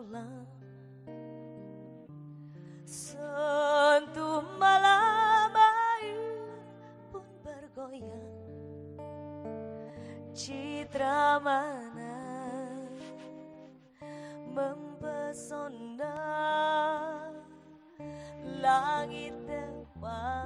malam. Sentuh malam ayu pun bergoyang. Citra mana mempesona Langit depan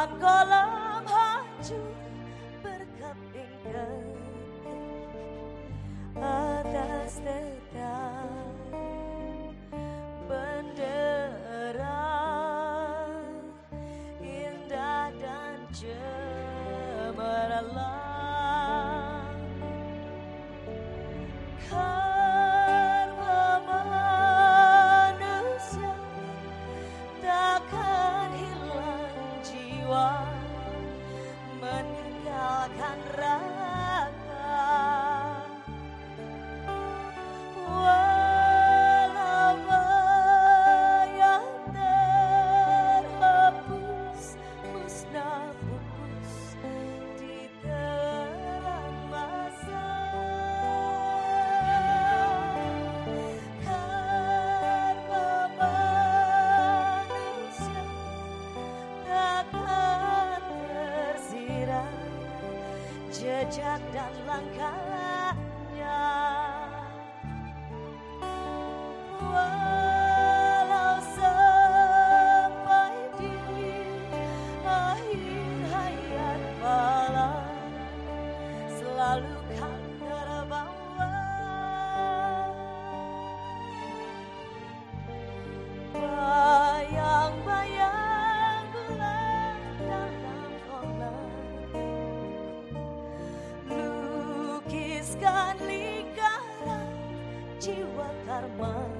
Not gonna love you. ว่าเหมือนยาคันร jejak dan langkahnya walau sampai di akhir hayat malam selalu kan terbawa. Bayang-bayang armas.